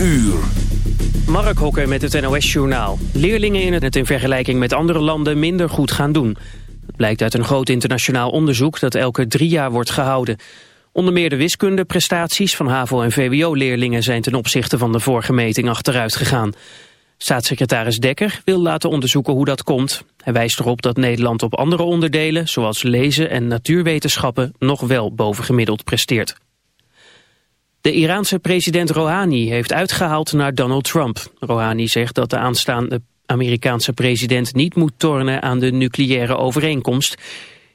uur. Mark Hokker met het NOS-journaal. Leerlingen in het in vergelijking met andere landen minder goed gaan doen. Het blijkt uit een groot internationaal onderzoek dat elke drie jaar wordt gehouden. Onder meer de wiskundeprestaties van HAVO- en VWO-leerlingen... zijn ten opzichte van de vorige meting achteruit gegaan. Staatssecretaris Dekker wil laten onderzoeken hoe dat komt. Hij wijst erop dat Nederland op andere onderdelen... zoals lezen en natuurwetenschappen nog wel bovengemiddeld presteert. De Iraanse president Rouhani heeft uitgehaald naar Donald Trump. Rouhani zegt dat de aanstaande Amerikaanse president niet moet tornen aan de nucleaire overeenkomst.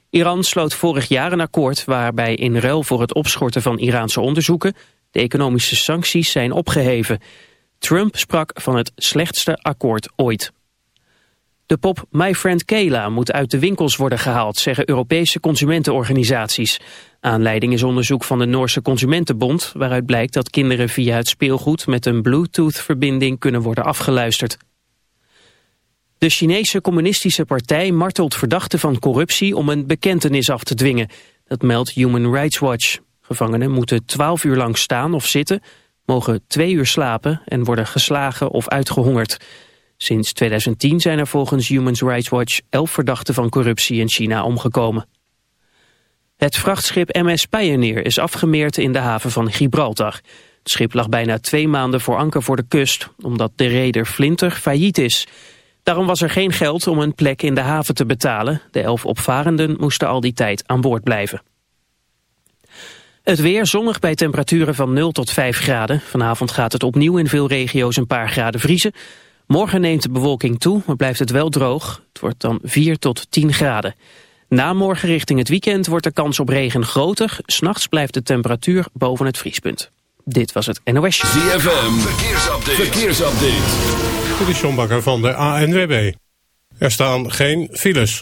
Iran sloot vorig jaar een akkoord waarbij in ruil voor het opschorten van Iraanse onderzoeken de economische sancties zijn opgeheven. Trump sprak van het slechtste akkoord ooit. De pop My Friend Kayla moet uit de winkels worden gehaald, zeggen Europese consumentenorganisaties. Aanleiding is onderzoek van de Noorse Consumentenbond, waaruit blijkt dat kinderen via het speelgoed met een Bluetooth-verbinding kunnen worden afgeluisterd. De Chinese communistische partij martelt verdachten van corruptie om een bekentenis af te dwingen. Dat meldt Human Rights Watch. Gevangenen moeten twaalf uur lang staan of zitten, mogen twee uur slapen en worden geslagen of uitgehongerd. Sinds 2010 zijn er volgens Human Rights Watch elf verdachten van corruptie in China omgekomen. Het vrachtschip MS Pioneer is afgemeerd in de haven van Gibraltar. Het schip lag bijna twee maanden voor anker voor de kust, omdat de reder Flinter failliet is. Daarom was er geen geld om een plek in de haven te betalen. De elf opvarenden moesten al die tijd aan boord blijven. Het weer zonnig bij temperaturen van 0 tot 5 graden. Vanavond gaat het opnieuw in veel regio's een paar graden vriezen. Morgen neemt de bewolking toe, maar blijft het wel droog. Het wordt dan 4 tot 10 graden. Na morgen richting het weekend wordt de kans op regen groter. S'nachts blijft de temperatuur boven het vriespunt. Dit was het NOS. ZFM, verkeersupdate. verkeersupdate. Dit is John Bakker van de ANWB. Er staan geen files.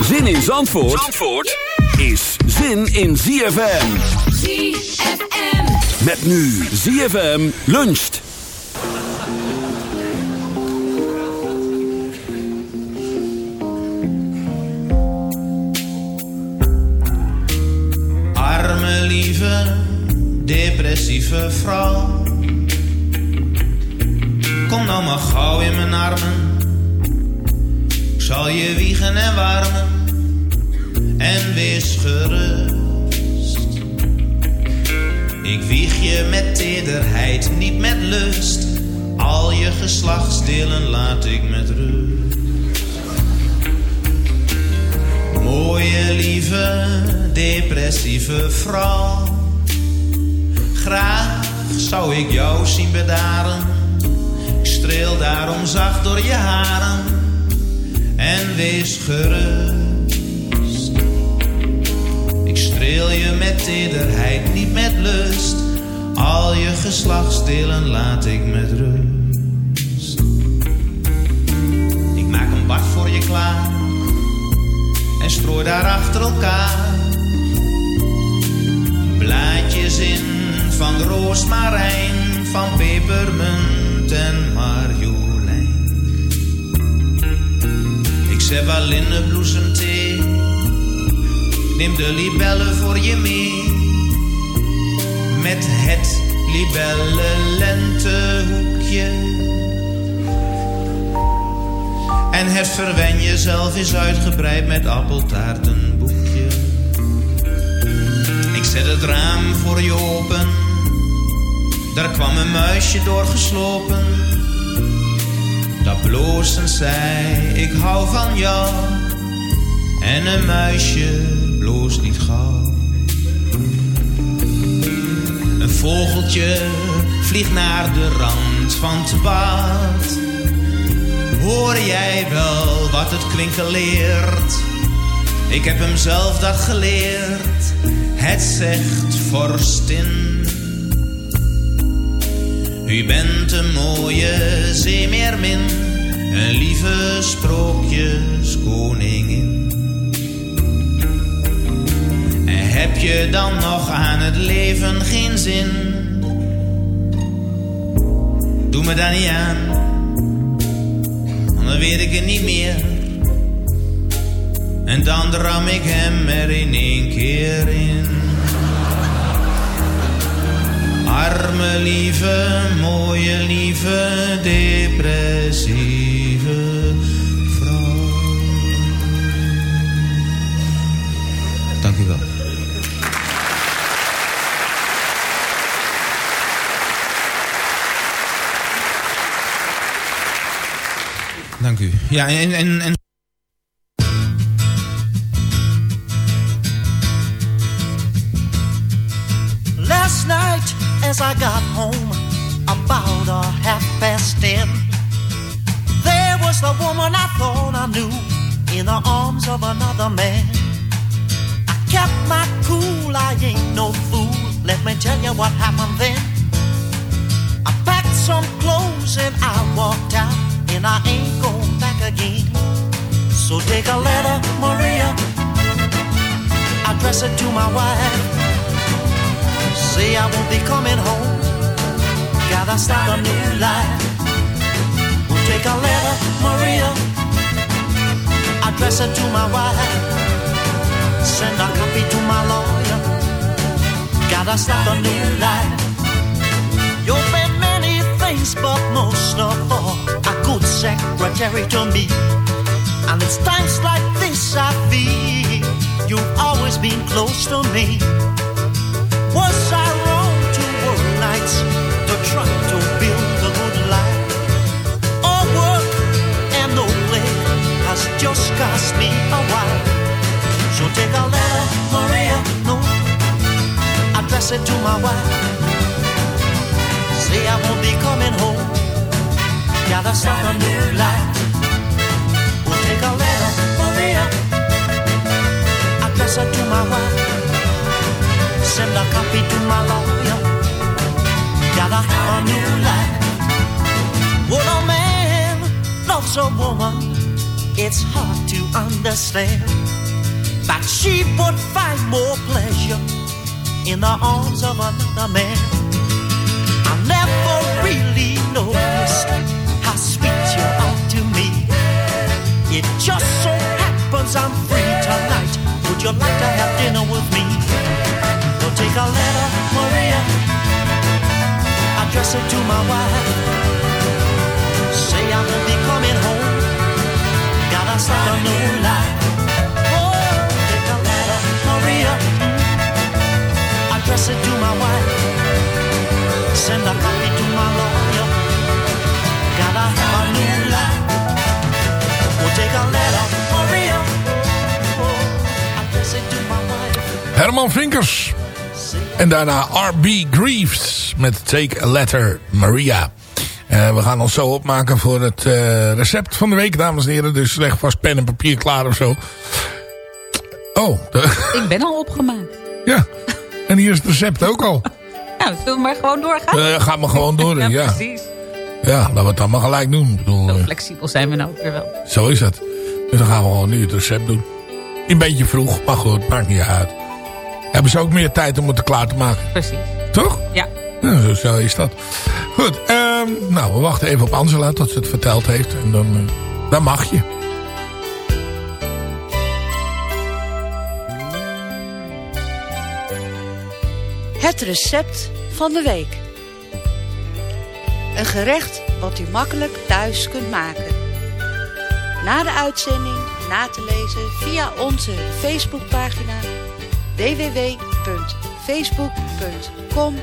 Zin in Zandvoort, Zandvoort is zin in ZFM. ZFM. Met nu ZFM luncht. Arme lieve, depressieve vrouw. Kom nou maar gauw in mijn armen. Je wiegen en warmen. En wees gerust. Ik wieg je met tederheid, niet met lust. Al je geslachtsdelen laat ik met rust. Mooie, lieve, depressieve vrouw. Graag zou ik jou zien bedaren. Ik streel daarom zacht door je haren. En wees gerust. Ik streel je met tederheid, niet met lust. Al je geslachtsdelen laat ik met rust. Ik maak een bad voor je klaar en strooi daar achter elkaar blaadjes in van roosmarijn, van pepermunt en marjolein. Wel linnenbloesemthee, neem de libellen voor je mee. Met het libelle lentehoekje. En het verwen jezelf is uitgebreid met appeltaartenboekje. Ik zet het raam voor je open. Daar kwam een muisje doorgeslopen. Dat bloosend zei, ik hou van jou. En een muisje bloost niet gauw. Een vogeltje vliegt naar de rand van het bad. Hoor jij wel wat het kwinkeleert? Ik heb hem zelf dat geleerd. Het zegt vorstin. U bent een mooie zeemeermin, een lieve sprookjeskoningin. En heb je dan nog aan het leven geen zin? Doe me daar niet aan, want dan weet ik het niet meer. En dan dram ik hem er in één keer in. Arme lieve, mooie lieve, depressieve vrouw. Dank u wel. Dank u. Ja, en, en, en coming home. Gotta start a new life. We'll take a letter, Maria. Address it to my wife. Send a copy to my lawyer. Gotta start a new life. You've been many things, but most of all, a good secretary to me. And it's times like this I feel you've always been close to me. Cost me a while. So take a letter, Maria, no, address it to my wife. Say I won't be coming home, gotta start a new life. We'll take a letter, Maria, address it to my wife send a copy to my lawyer. Gotta have a new life. When a man loves a woman, it's hard to understand that she would find more pleasure in the arms of another man. I never really noticed how sweet you are to me. It just so happens I'm free tonight. Would you like to have dinner with me? Well, take a letter, Maria. Address it to my wife. Say I won't be coming home. Start a life. Oh, take a letter, Maria. Address it to my wife. Send a copy to my lawyer. Gotta have a new life. Well, take a letter, Maria. Oh, address it to my wife. Herman Vinkers. En daarna R.B. Greaves met Take a Letter Maria. Eh, we gaan ons zo opmaken voor het eh, recept van de week, dames en heren. Dus leg vast pen en papier klaar of zo. Oh. de- Ik ben al opgemaakt. ja. En hier is het recept ook al. Nou, zullen we maar gewoon doorgaan? Eh ga maar gewoon door. ja, ja, precies. ja, laten we het dan maar gelijk doen. Ik bedoel, Zo flexibel zijn we nou ook weer wel. zo is het. Dus dan gaan we gewoon nu het recept doen. Een beetje vroeg, maar goed, maakt niet uit. Hebben ze ook meer tijd om het klaar te maken. Precies. Toch? Ja. Zo, zo is dat. Goed, ehm, nou, we wachten even op Angela tot ze het verteld heeft. En dan, eh, dan mag je. Het recept van de week. Een gerecht wat u makkelijk thuis kunt maken. Na de uitzending na te lezen via onze Facebookpagina www.facebook.com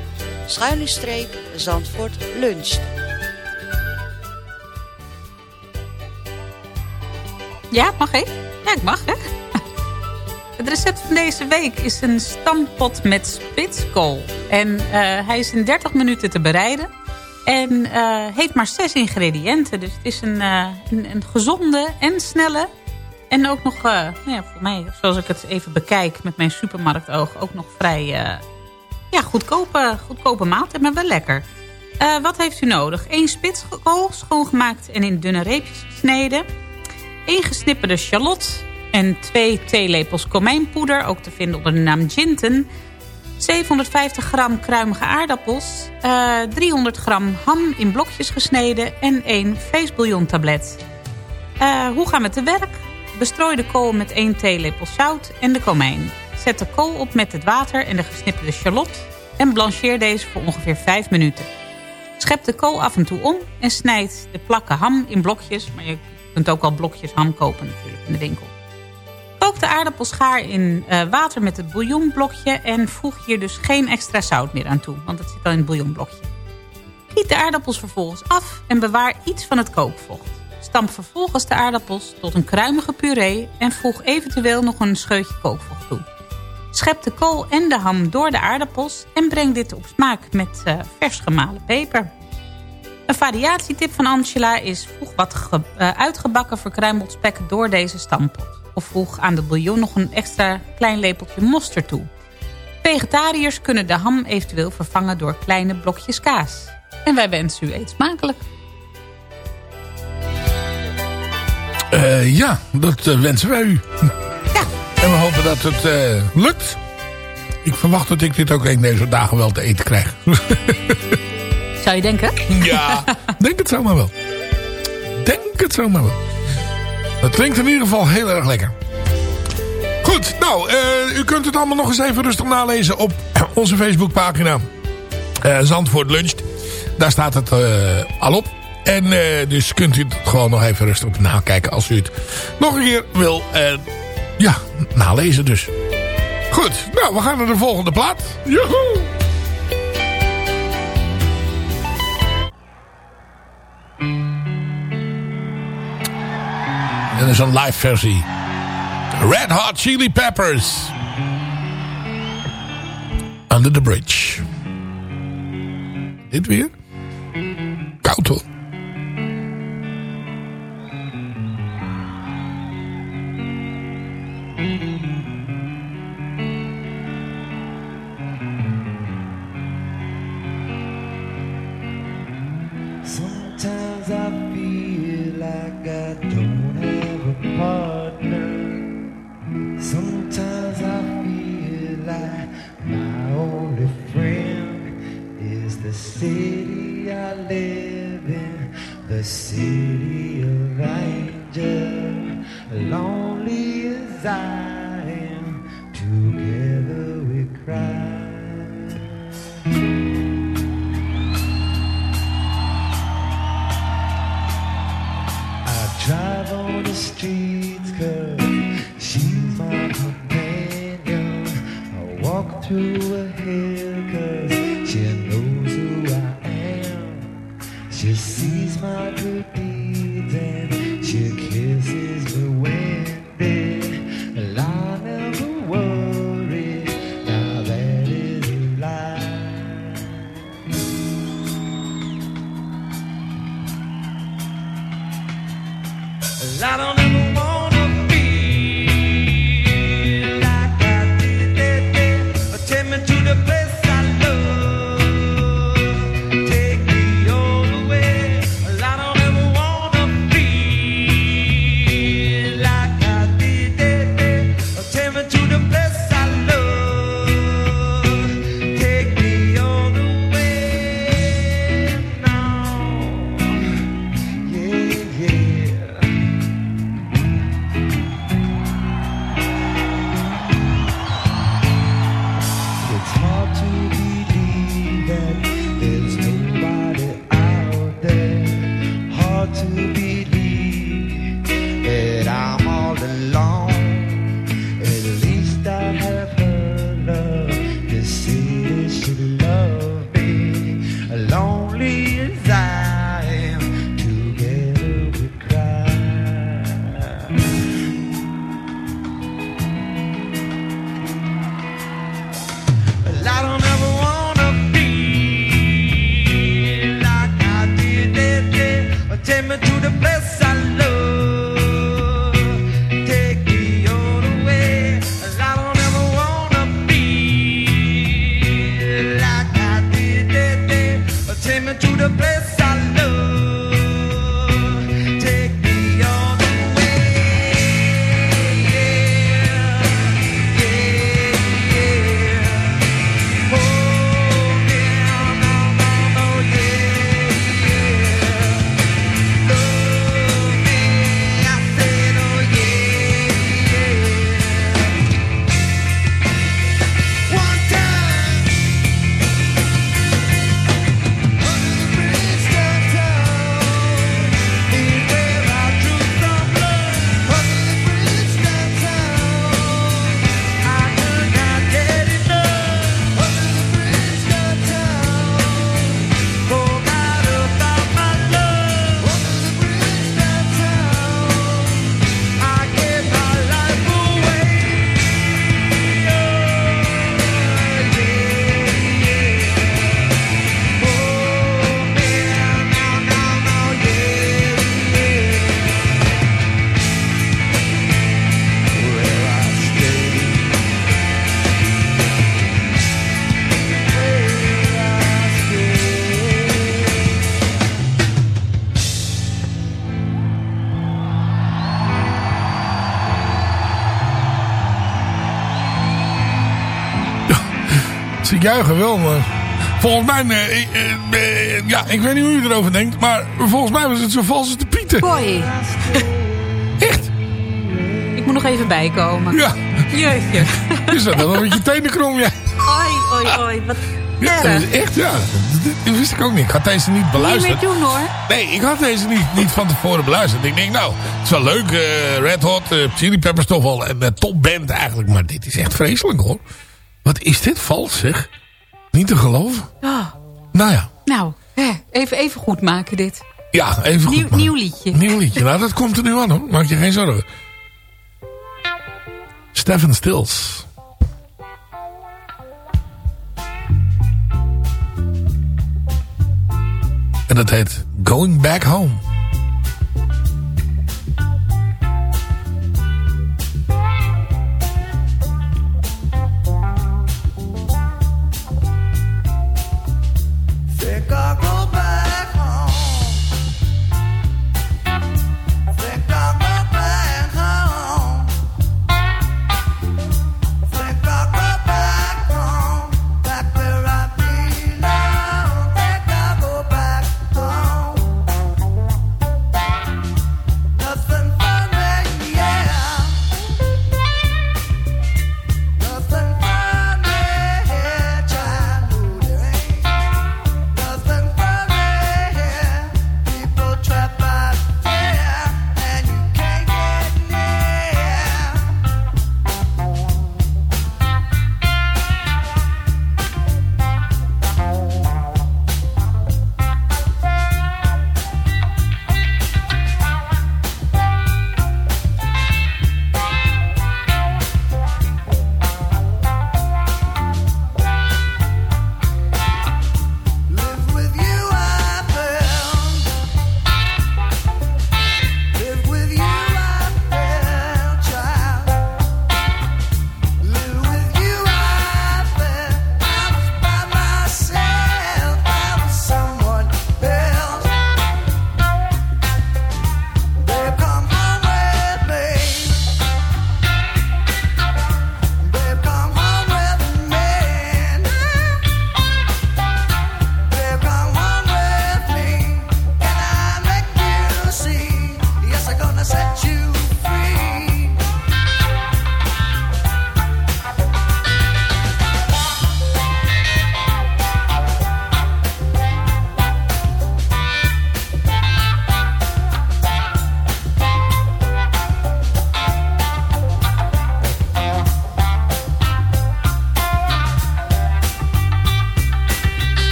schuine Zandvoort luncht. Ja, mag ik? Ja, ik mag, hè? Het recept van deze week is een stampot met spitskool. En eh, hij is in 30 minuten te bereiden. En eh, heeft maar zes ingrediënten. Dus het is een, eh, een, een gezonde en snelle. En ook nog, nou ja, voor mij, zoals ik het even bekijk met mijn supermarktoog... ook nog vrij ja, goedkope, goedkope maat, maar wel lekker. Eh, wat heeft u nodig? 1 spitskool, schoongemaakt en in dunne reepjes gesneden. 1 gesnipperde shallot en 2 theelepels komijnpoeder, ook te vinden onder de naam Ginten. 750 gram kruimige aardappels, eh, 300 gram ham in blokjes gesneden en 1 vleesbouillontablet. Eh, hoe gaan we te werk? Bestrooi de kool met 1 theelepel zout en de komijn. Zet de kool op met het water en de gesnipperde shallot en blancheer deze voor ongeveer 5 minuten. Schep de kool af en toe om en snijd de plakken ham in blokjes. Maar je kunt ook al blokjes ham kopen natuurlijk in de winkel. Kook de aardappelschaar in eh, water met het bouillonblokje en voeg hier dus geen extra zout meer aan toe, want het zit al in het bouillonblokje. Giet de aardappels vervolgens af en bewaar iets van het kookvocht. Stamp vervolgens de aardappels tot een kruimige puree en voeg eventueel nog een scheutje kookvocht toe. Schep de kool en de ham door de aardappels en breng dit op smaak met eh, vers gemalen peper. Een variatietip van Angela is voeg wat eh, uitgebakken verkruimeld spek door deze stampot. Of voeg aan de bouillon nog een extra klein lepeltje mosterd toe. Vegetariërs kunnen de ham eventueel vervangen door kleine blokjes kaas. En wij wensen u eet smakelijk. Eh, ja, dat wensen wij u. En we hopen dat het eh, lukt. Ik verwacht dat ik dit ook een deze dagen wel te eten krijg. Zou je denken? Ja, denk het zomaar wel. Denk het zomaar wel. Het klinkt in ieder geval heel erg lekker. Goed, nou, eh, u kunt het allemaal nog eens even rustig nalezen op onze Facebookpagina. eh Zandvoort Luncht. Daar staat het al op. En dus kunt u het gewoon nog even rustig op nakijken als u het nog een keer wil ja, nalezen dus. Goed, nou, we gaan naar de volgende plaat. Joehoe! Dat is een live versie. Red Hot Chili Peppers. Under the Bridge. Dit weer? Ze juichen wel, maar... Volgens mij, eh, eh, eh, ja, ik weet niet hoe u erover denkt, maar volgens mij was het zo vals als de pieten. Boy. Echt? Ik moet nog even bijkomen. Ja. Jeetje. Je zat wel met je tenen krom, ja. Oi, oi, oi. Wat Ja, dat is echt, ja. Dat, dat wist ik ook niet. Ik had deze niet Niet beluisterd. meer doen hoor. Nee, ik had deze niet, niet van tevoren beluisterd. Ik denk, nou, het is wel leuk. Red Hot, Chili Peppers toch wel. En een topband eigenlijk. Maar dit is echt vreselijk, hoor. Wat is dit vals, zeg. Niet te geloven. Oh, Nou ja. nou, hè, even, even goed maken dit. Ja, even goed. Nieuw, man. nieuw liedje. Nieuw liedje. Nou, dat komt er nu aan, hoor. Maak je geen zorgen. Stephen Stills. En dat heet Going Back Home.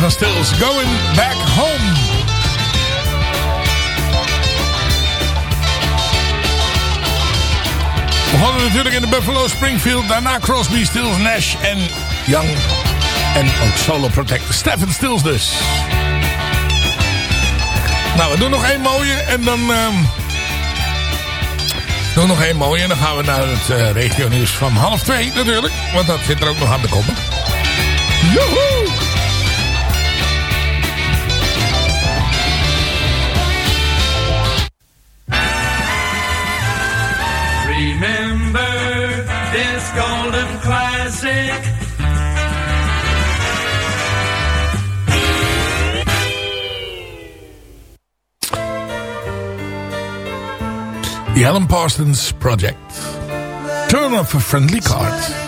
Van Stills, Going Back Home. We hadden natuurlijk in de Buffalo Springfield. Daarna Crosby, Stills, Nash en Young. En ook solo protector Stephen Stills dus. Nou, we doen nog één mooie en dan... Ehm, doen nog één mooie en dan gaan we naar het uh, regionieuws van half twee natuurlijk. Want dat zit er ook nog aan te komen. Joehoe! Alan Parsons Project. Turn off a friendly card.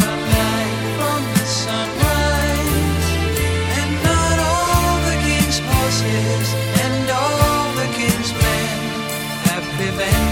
man.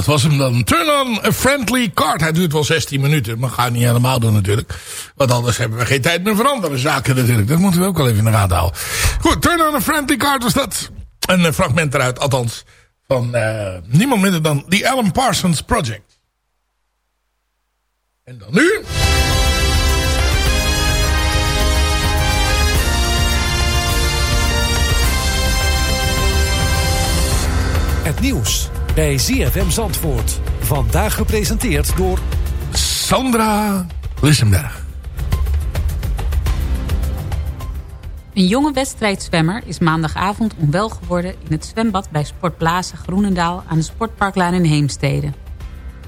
Dat was hem dan. Turn on a friendly card. Hij duurt wel 16 minuten. Maar ga niet helemaal doen natuurlijk. Want anders hebben we geen tijd meer voor andere zaken natuurlijk. Dat moeten we ook wel even in de gaten houden. Goed, Turn on a friendly card was dat. Een eh, fragment eruit, althans. Van eh, niemand minder dan The Alan Parsons Project. En dan nu... Het nieuws bij ZFM Zandvoort. Vandaag gepresenteerd door... Sandra Lissenberg. Een jonge wedstrijdzwemmer is maandagavond onwel geworden... in het zwembad bij Sportplaza Groenendaal aan de Sportparklaan in Heemstede.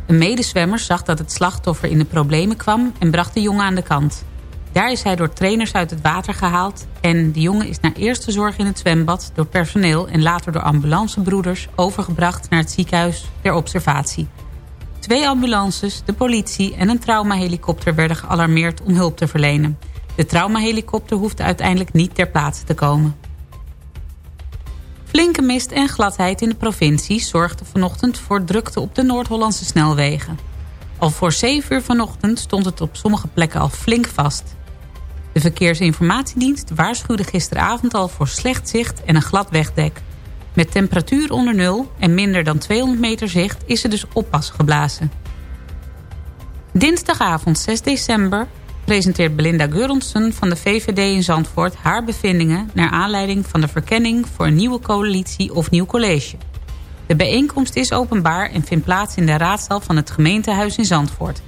Een medezwemmer zag dat het slachtoffer in de problemen kwam... en bracht de jongen aan de kant. Daar is hij door trainers uit het water gehaald... en de jongen is naar eerste zorg in het zwembad door personeel... en later door ambulancebroeders overgebracht naar het ziekenhuis ter observatie. Twee ambulances, de politie en een traumahelikopter werden gealarmeerd om hulp te verlenen. De traumahelikopter hoefde uiteindelijk niet ter plaatse te komen. Flinke mist en gladheid in de provincie zorgden vanochtend voor drukte op de Noord-Hollandse snelwegen. Al voor 7 uur vanochtend stond het op sommige plekken al flink vast. De Verkeersinformatiedienst waarschuwde gisteravond al voor slecht zicht en een glad wegdek. Met temperatuur onder nul en minder dan 200 meter zicht is er dus oppas geblazen. Dinsdagavond 6 december presenteert Belinda Geuronsen van de VVD in Zandvoort haar bevindingen naar aanleiding van de verkenning voor een nieuwe coalitie of nieuw college. De bijeenkomst is openbaar en vindt plaats in de raadzaal van het gemeentehuis in Zandvoort.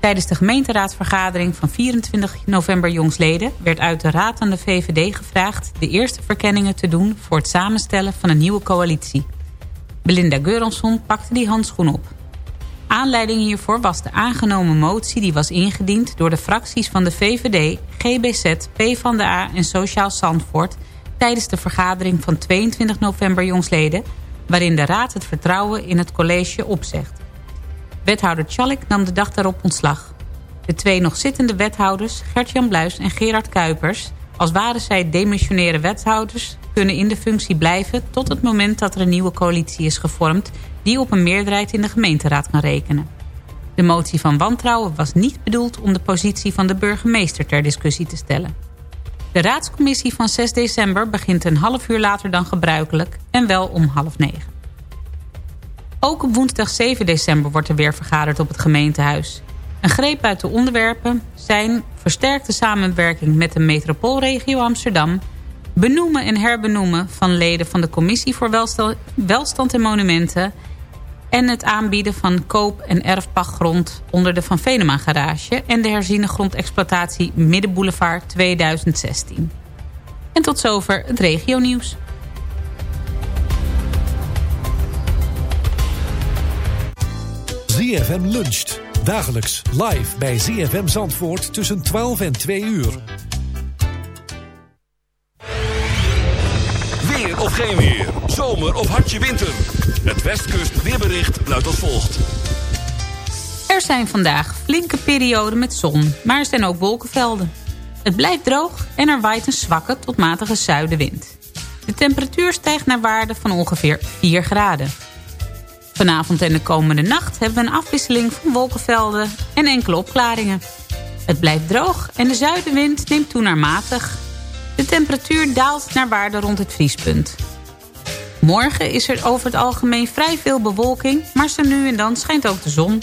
Tijdens de gemeenteraadsvergadering van 24 november jongsleden... werd uit de raad aan de VVD gevraagd de eerste verkenningen te doen... voor het samenstellen van een nieuwe coalitie. Belinda Geuronsson pakte die handschoen op. Aanleiding hiervoor was de aangenomen motie die was ingediend... door de fracties van de VVD, GBZ, PvdA en Sociaal Zandvoort... tijdens de vergadering van 22 november jongsleden... waarin de raad het vertrouwen in het college opzegt. Wethouder Tjallik nam de dag daarop ontslag. De twee nog zittende wethouders, Gert-Jan Bluis en Gerard Kuipers... als waren zij demissionaire wethouders... kunnen in de functie blijven tot het moment dat er een nieuwe coalitie is gevormd... die op een meerderheid in de gemeenteraad kan rekenen. De motie van wantrouwen was niet bedoeld om de positie van de burgemeester ter discussie te stellen. De raadscommissie van 6 december begint een half uur later dan gebruikelijk en wel om half negen. Ook op woensdag 7 december wordt er weer vergaderd op het gemeentehuis. Een greep uit de onderwerpen zijn versterkte samenwerking met de metropoolregio Amsterdam... benoemen en herbenoemen van leden van de Commissie voor Welstand en Monumenten... en het aanbieden van koop- en erfpachtgrond onder de Van Venema garage... en de herziene grondexploitatie Middenboulevard 2016. En tot zover het regionieuws. ZFM luncht. Dagelijks live bij ZFM Zandvoort tussen 12 en 2 uur. Weer of geen weer. Zomer of hartje winter. Het Westkust weerbericht luidt als volgt. Er zijn vandaag flinke perioden met zon, maar er zijn ook wolkenvelden. Het blijft droog en er waait een zwakke tot matige zuidenwind. De temperatuur stijgt naar waarde van ongeveer 4 graden. Vanavond en de komende nacht hebben we een afwisseling van wolkenvelden en enkele opklaringen. Het blijft droog en de zuidenwind neemt toe naar matig. De temperatuur daalt naar waarde rond het vriespunt. Morgen is er over het algemeen vrij veel bewolking, maar zo nu en dan schijnt ook de zon.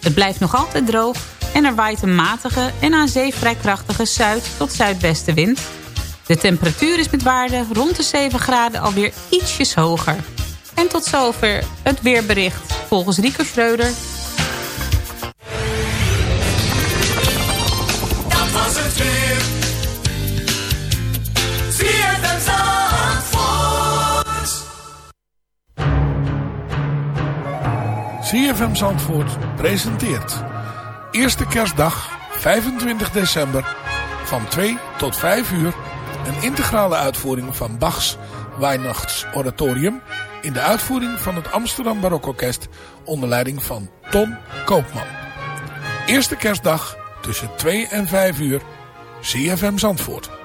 Het blijft nog altijd droog en er waait een matige en aan zee vrij krachtige zuid- tot zuidwestenwind. De temperatuur is met waarde rond de 7 graden alweer ietsjes hoger. En tot zover het weerbericht volgens Rico Schreuder. Dat was het weer. CFM Zandvoort presenteert. Eerste kerstdag, 25 december, van 2 tot 5 uur... een integrale uitvoering van Bachs Weihnachtsoratorium... in de uitvoering van het Amsterdam Barokorkest... onder leiding van Ton Koopman. Eerste kerstdag tussen 2 en 5 uur, CFM Zandvoort.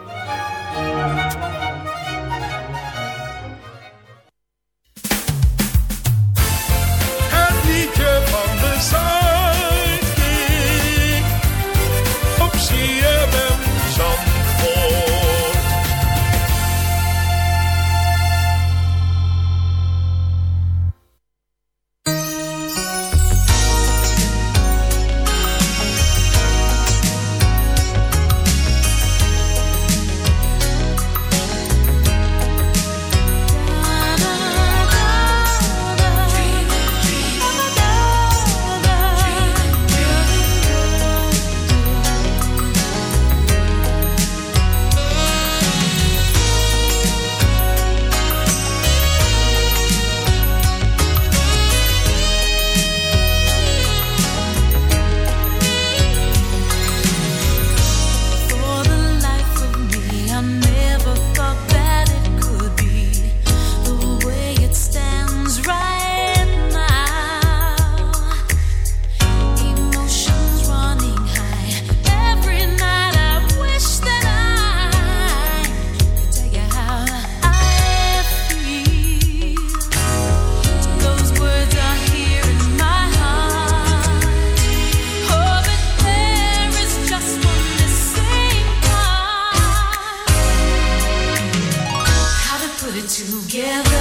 together.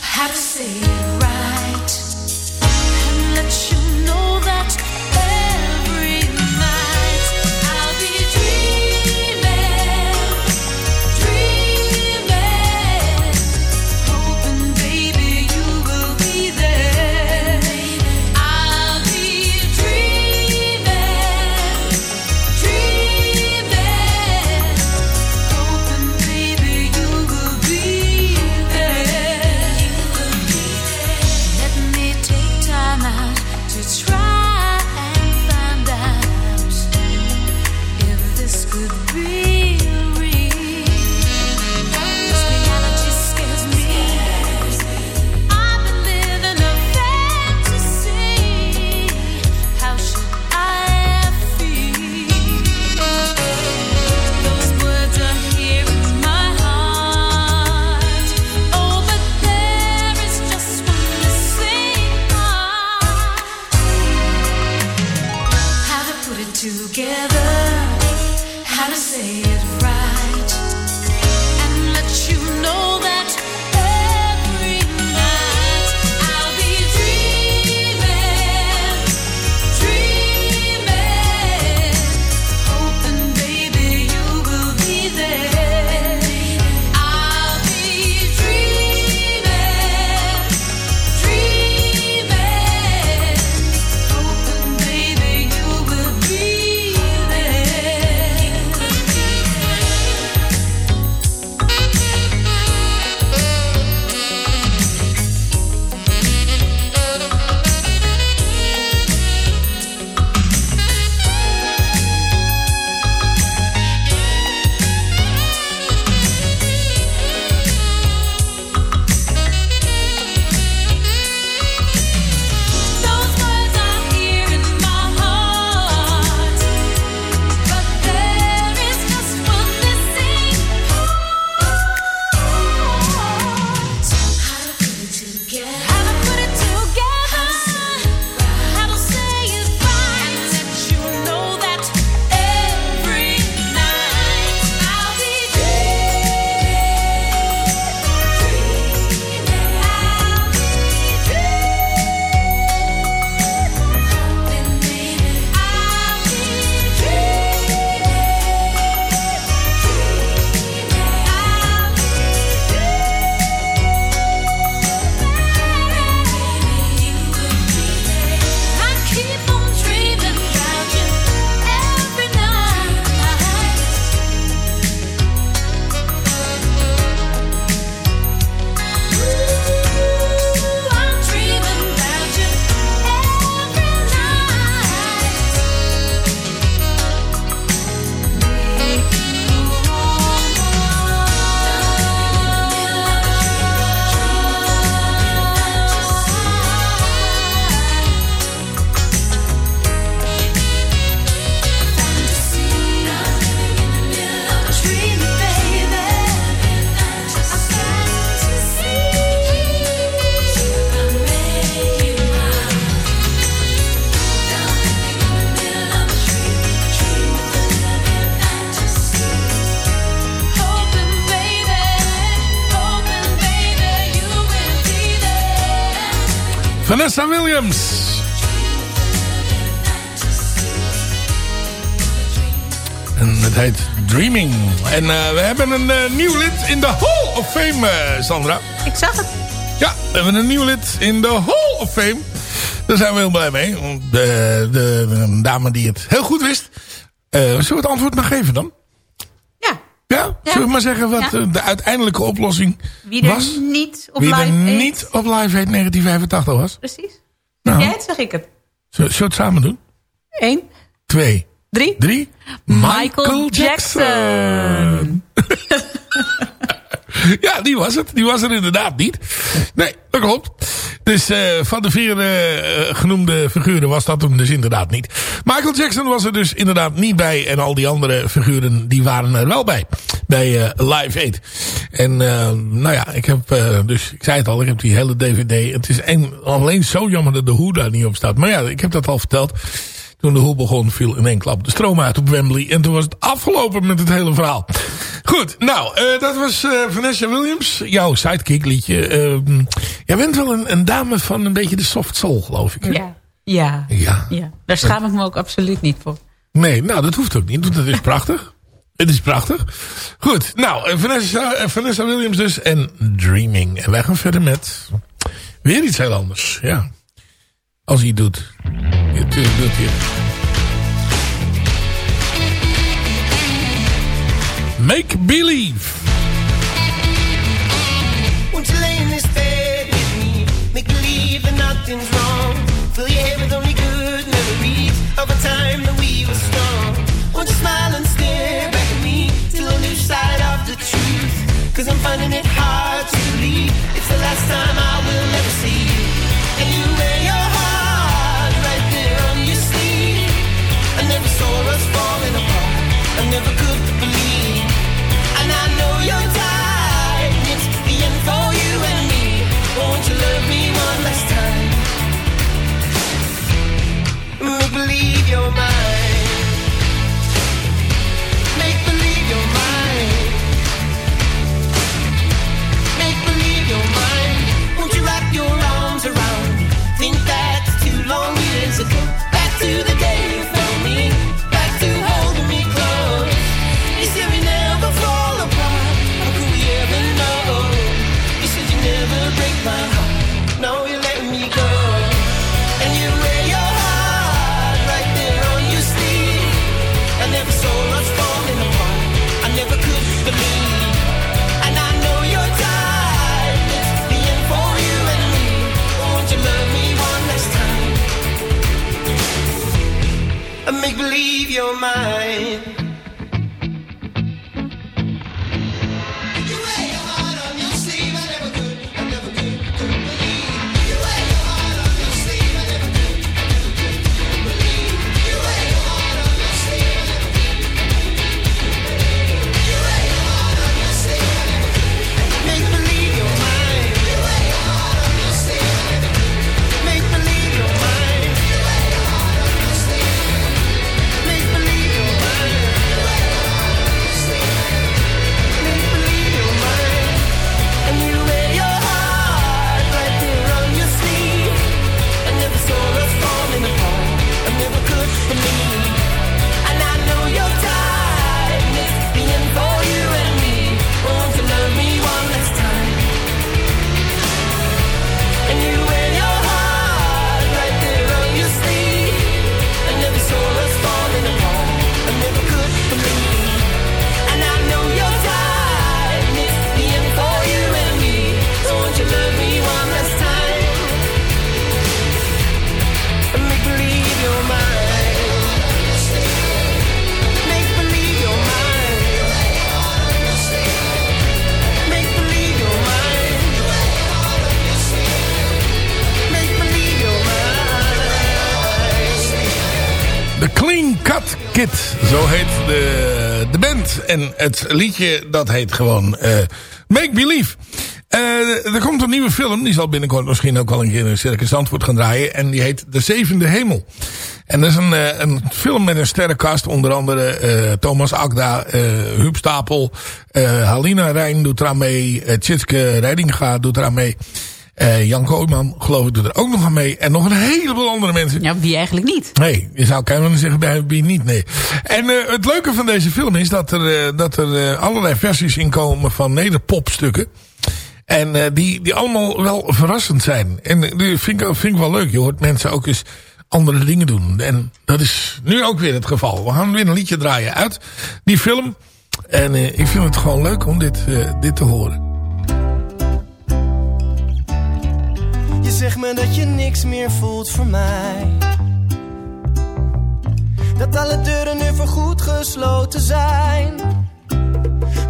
Have to say Vanessa Williams. En het heet Dreaming. En eh, we hebben een eh, nieuw lid in de Hall of Fame, eh, Sandra. Ik zag het. Ja, we hebben een nieuw lid in de Hall of Fame. Daar zijn we heel blij mee. De, de, de dame die het heel goed wist. Zullen we het antwoord maar geven dan? Ja. Ja? Zullen we maar zeggen wat Ja. eh, de uiteindelijke oplossing Wie er was? niet op Wie live er eet. niet op Live Aid 1985 was? Precies. Nou. Jij het, zeg ik het. Zullen we het samen doen? Eén, Twee. drie. Drie. Michael Jackson. ja, die was het. Die was er inderdaad niet. Nee, dat klopt. Dus eh, van de vier eh, genoemde figuren was dat hem dus inderdaad niet. Michael Jackson was er dus inderdaad niet bij. En al die andere figuren die waren er wel bij. Bij eh, Live Aid. En eh, nou ja, ik heb eh, dus, ik zei het al, ik heb die hele DVD. Het is een, alleen zo jammer dat de Who daar niet op staat. Maar ja, ik heb dat al verteld. Toen de Who begon, viel in één klap de stroom uit op Wembley. En toen was het afgelopen met het hele verhaal. Goed, nou, eh, dat was eh, Vanessa Williams. Jouw sidekick liedje. Eh, jij bent wel een, een dame van een beetje de soft soul, geloof ik. hè? Ja. Ja. Ja. ja. Daar schaam ik me ook absoluut niet voor. Nee, nou, dat hoeft ook niet. want Dat is prachtig. Het is prachtig. Goed, nou, eh, Vanessa, Vanessa Williams dus. En Dreaming. En wij gaan verder met weer iets heel anders. Ja. Als hij doet. Ja, tuurlijk doet hij. Make Believe. Won't you lay in this bed with me? Make believe that nothing's wrong. Fill your head with only good memories of a time that we were strong. Won't you smile and stare back at me till of the truth? Cause I'm finding it never could believe. And I know you're tired. It's the end for you and me. Won't you love me one last time? Make believe you're mine. Believe you're En het liedje, dat heet gewoon eh, Make Believe. Eh, er komt een nieuwe film, die zal binnenkort misschien ook wel een keer in Circus Antwoord gaan draaien. En die heet De Zevende Hemel. En dat is een, eh, een film met een sterrenkast. Onder andere eh, Thomas Akda, Huub Stapel, Halina Rijn doet eraan mee. Uh, Tjitske Reidinga doet eraan mee. Eh, Jan Kooijman, geloof ik, doet er ook nog aan mee. En nog een heleboel andere mensen. Ja, wie eigenlijk niet? Nee, je zou kunnen zeggen bij wie niet, nee. En eh, het leuke van deze film is dat er, eh, dat er allerlei versies in komen van nederpopstukken. En die, die allemaal wel verrassend zijn. En die vind ik, vind ik wel leuk. Je hoort mensen ook eens andere dingen doen. En dat is nu ook weer het geval. We gaan weer een liedje draaien uit die film. En ik vind het gewoon leuk om dit, dit te horen. Zegt me dat je niks meer voelt voor mij. Dat alle deuren nu voorgoed gesloten zijn.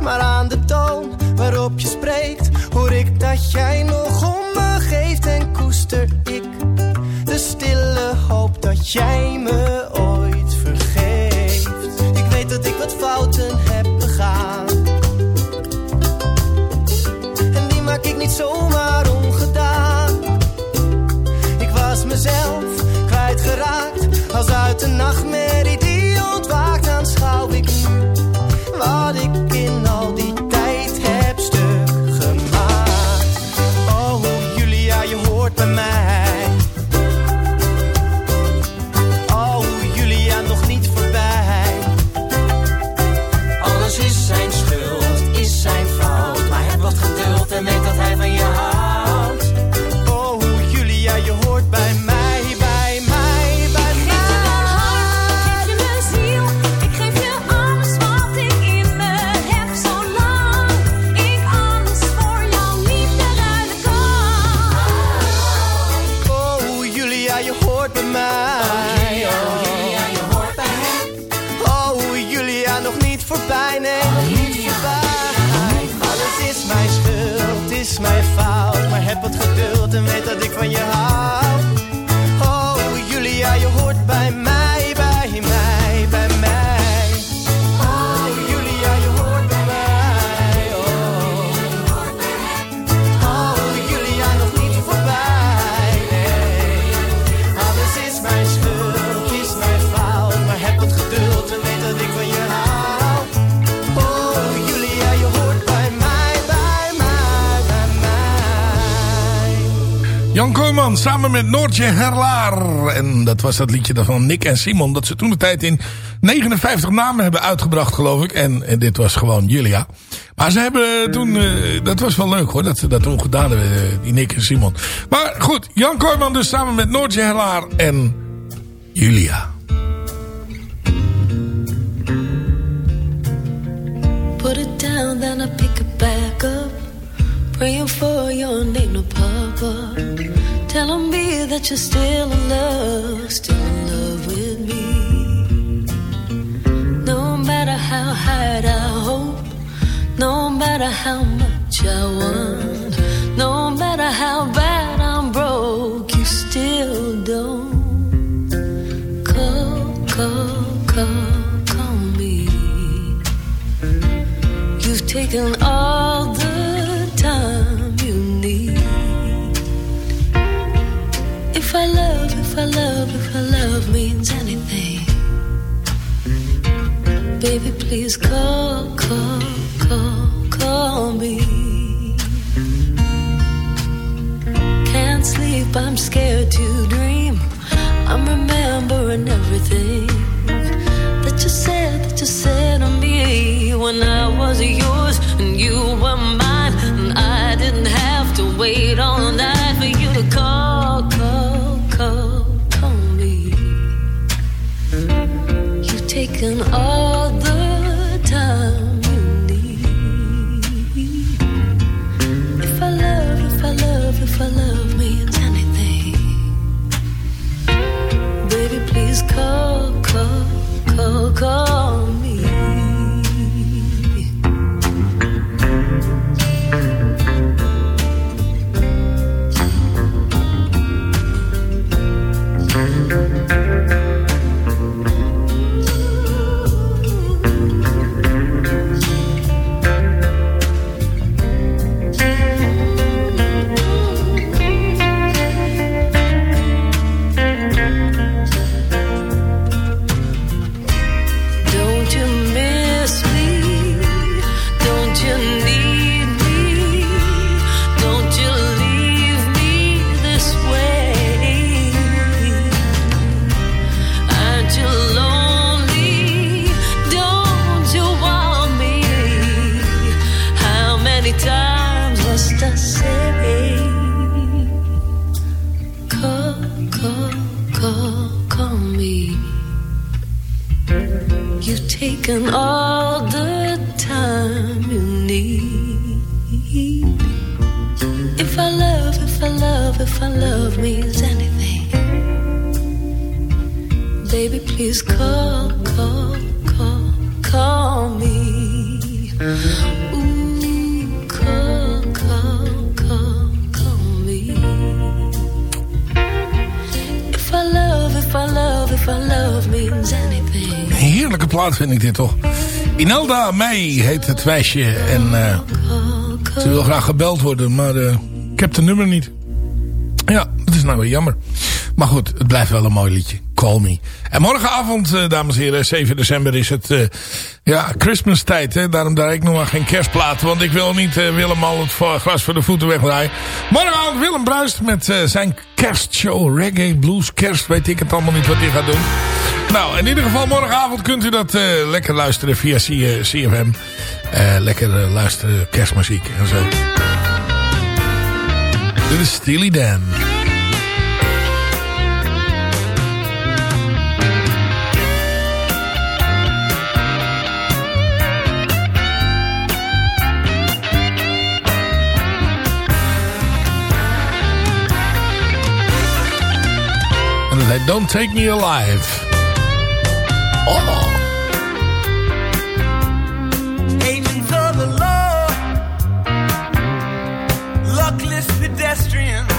Maar aan de toon waarop je spreekt, hoor ik dat jij nog om me geeft. En koester ik de stille hoop dat jij me ooit vergeeft. Ik weet dat ik wat fouten heb begaan. En die maak ik niet zomaar ongedaan. Uit een nachtmerrie Jan Kooijman samen met Noortje Herlaar. En dat was dat liedje van Nick en Simon. Dat ze toen de tijd in 59 namen hebben uitgebracht geloof ik. En, en dit was gewoon Julia. Maar ze hebben toen... eh, dat was wel leuk hoor. Dat ze dat toen gedaan hebben. eh, die Nick en Simon. Maar goed. Jan Kooijman dus samen met Noortje Herlaar en Julia. Put it down, then I pick it back. Praying for your name to pop up. Telling me that you're still in love, still in love with me. No matter how hard I hope, no matter how much I want, no matter how bad I'm broke, you still don't call, call, call, call me. You've taken all the If I love, if I love, if I love means anything. Baby, please call, call, call, call me. Can't sleep, I'm scared to dream. I'm remembering everything that you said, that you said to me when I was yours and you were mine. And I didn't have to wait all night call, call, call, May heet het wijsje. En eh, ze wil graag gebeld worden. Maar eh, ik heb de nummer niet. Ja, dat is nou weer jammer. Maar goed, het blijft wel een mooi liedje. Call Me. En morgenavond, eh, dames en heren, 7 december is het ja, Christmas tijd. Hè? Daarom draai ik nog maar geen kerstplaat. Want ik wil niet eh, Willem al het glas voor de voeten wegdraaien. Morgenavond Willem Bruist met eh, zijn kerstshow. Reggae, blues, kerst, weet ik het allemaal niet wat hij gaat doen. Nou, in ieder geval morgenavond kunt u dat eh, lekker luisteren via CFM. Lekker luisteren, kerstmuziek en zo. Dit is Steely Dan. Heet Don't Take Me Alive. Oh. Agents of the law, luckless pedestrian.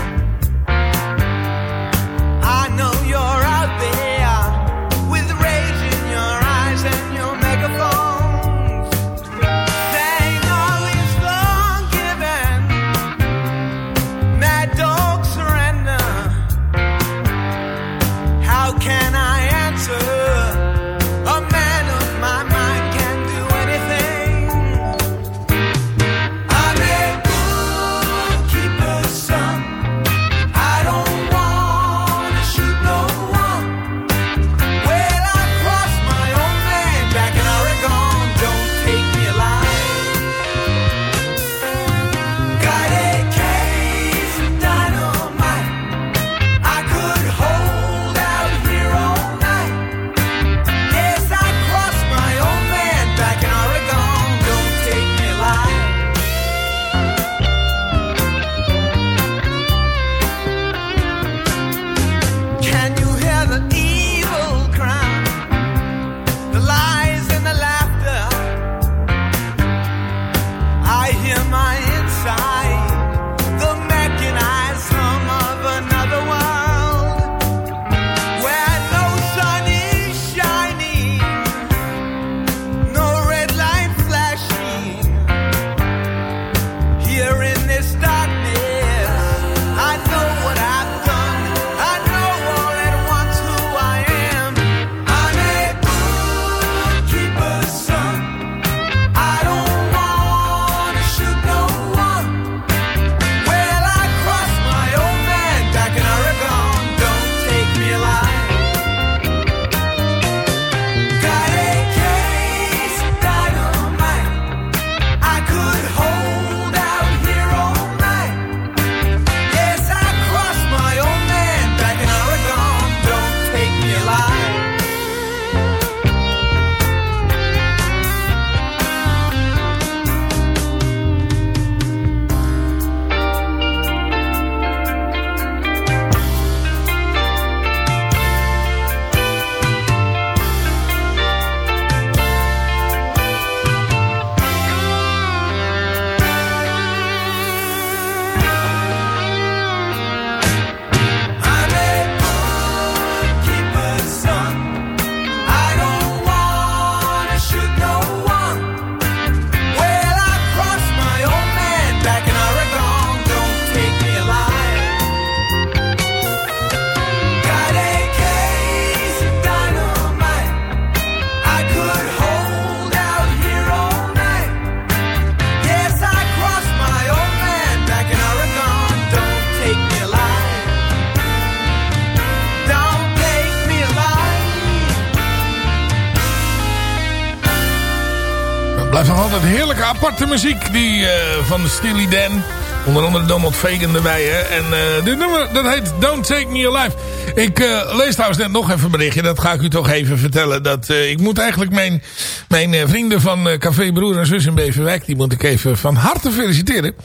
Heerlijke aparte muziek. Die eh, van Steely Dan. Onder andere Donald Fagan erbij. Hè? En eh, dit nummer dat heet Don't Take Me Alive. Ik eh, lees trouwens net nog even een berichtje. Dat ga ik u toch even vertellen. Dat, ik moet eigenlijk mijn, mijn vrienden van Café Broer en Zus in Beverwijk. Die moet ik even van harte feliciteren.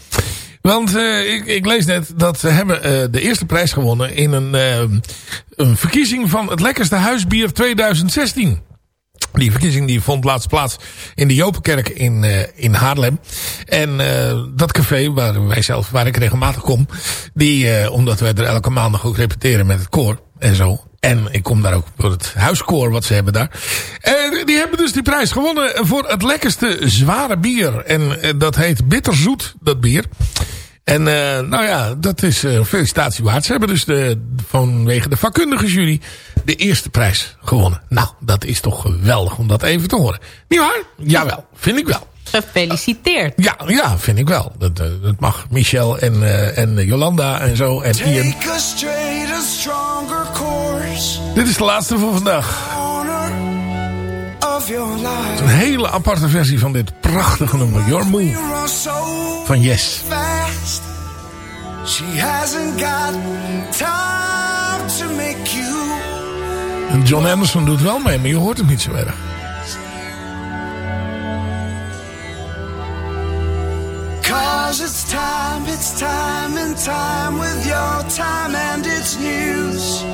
Want ik, ik lees net dat ze hebben de eerste prijs gewonnen in een, een verkiezing van het lekkerste huisbier 2016. Die verkiezing die vond laatst plaats in de Jopenkerk in, eh, in Haarlem. En eh, dat café waar wij zelf, waar ik regelmatig kom, die, eh, omdat wij er elke maandag ook repeteren met het koor en zo. En ik kom daar ook door het huiskoor wat ze hebben daar. En die hebben dus die prijs gewonnen voor het lekkerste zware bier. En dat heet Bitterzoet, dat bier. En eh, nou ja, dat is een felicitatie waard. Ze hebben dus de, vanwege de vakkundige jury de eerste prijs gewonnen. Nou, dat is toch geweldig om dat even te horen. Niet waar? Jawel, vind ik wel. Gefeliciteerd. Ja, ja vind ik wel. Dat, eh, dat mag Michel en, eh, en Jolanda en zo en Ian. Take a straighter, stronger course. Dit is de laatste voor vandaag. Your life. Een hele aparte versie van dit prachtige nummer. Your Move van Yes. En John Anderson doet wel mee, maar je hoort hem niet zo erg. Cause it's time, it's time and time with your time and its news.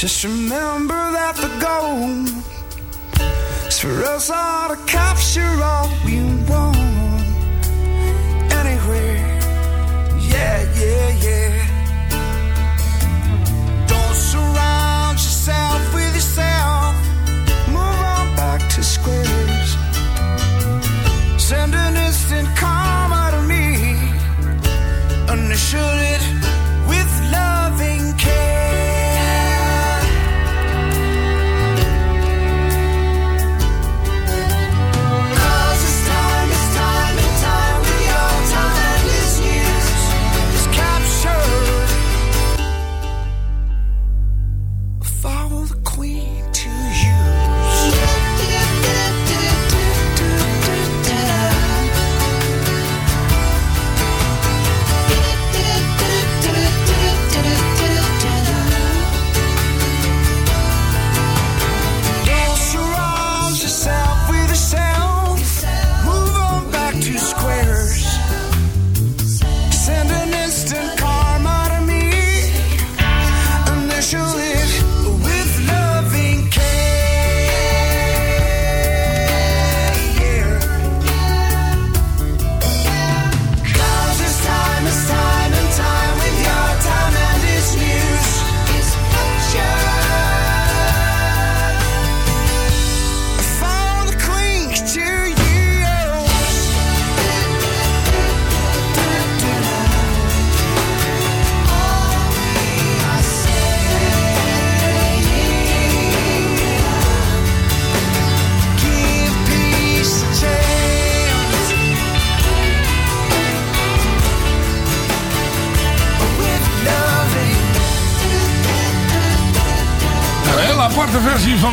system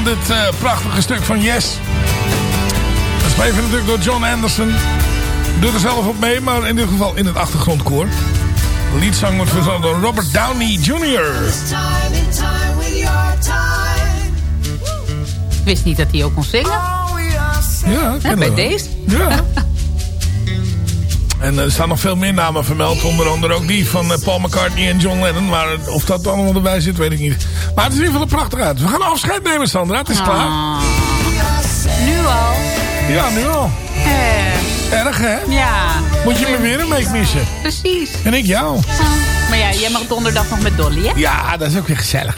dit eh, prachtige stuk van Yes. Dat is even natuurlijk door John Anderson. Doet er zelf op mee, maar in dit geval in het achtergrondkoor. De liedzang wordt verzorgd door Robert Downey Jr. Ik wist niet dat hij ook kon zingen. Ja, bij deze. Ja. En er staan nog veel meer namen vermeld. Onder andere ook die van eh, Paul McCartney en John Lennon. Maar of dat allemaal erbij zit, weet ik niet. Maar het is in ieder geval prachtig uit. We gaan afscheid nemen, Sandra. Het is klaar. Nu al. Ja, nu al. Eh, Erg, hè? ja. Moet je me weer een week missen. Precies. En ik jou. Maar ja, jij mag donderdag nog met Dolly, hè? Ja, dat is ook weer gezellig.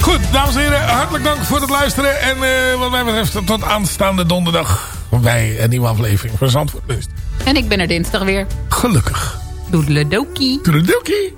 Goed, dames en heren, hartelijk dank voor het luisteren. En eh, wat mij betreft tot aanstaande donderdag bij een nieuwe aflevering van Zandvoort Lunch. En ik ben er dinsdag weer. Gelukkig. Doedeledokie. Doedeledokie.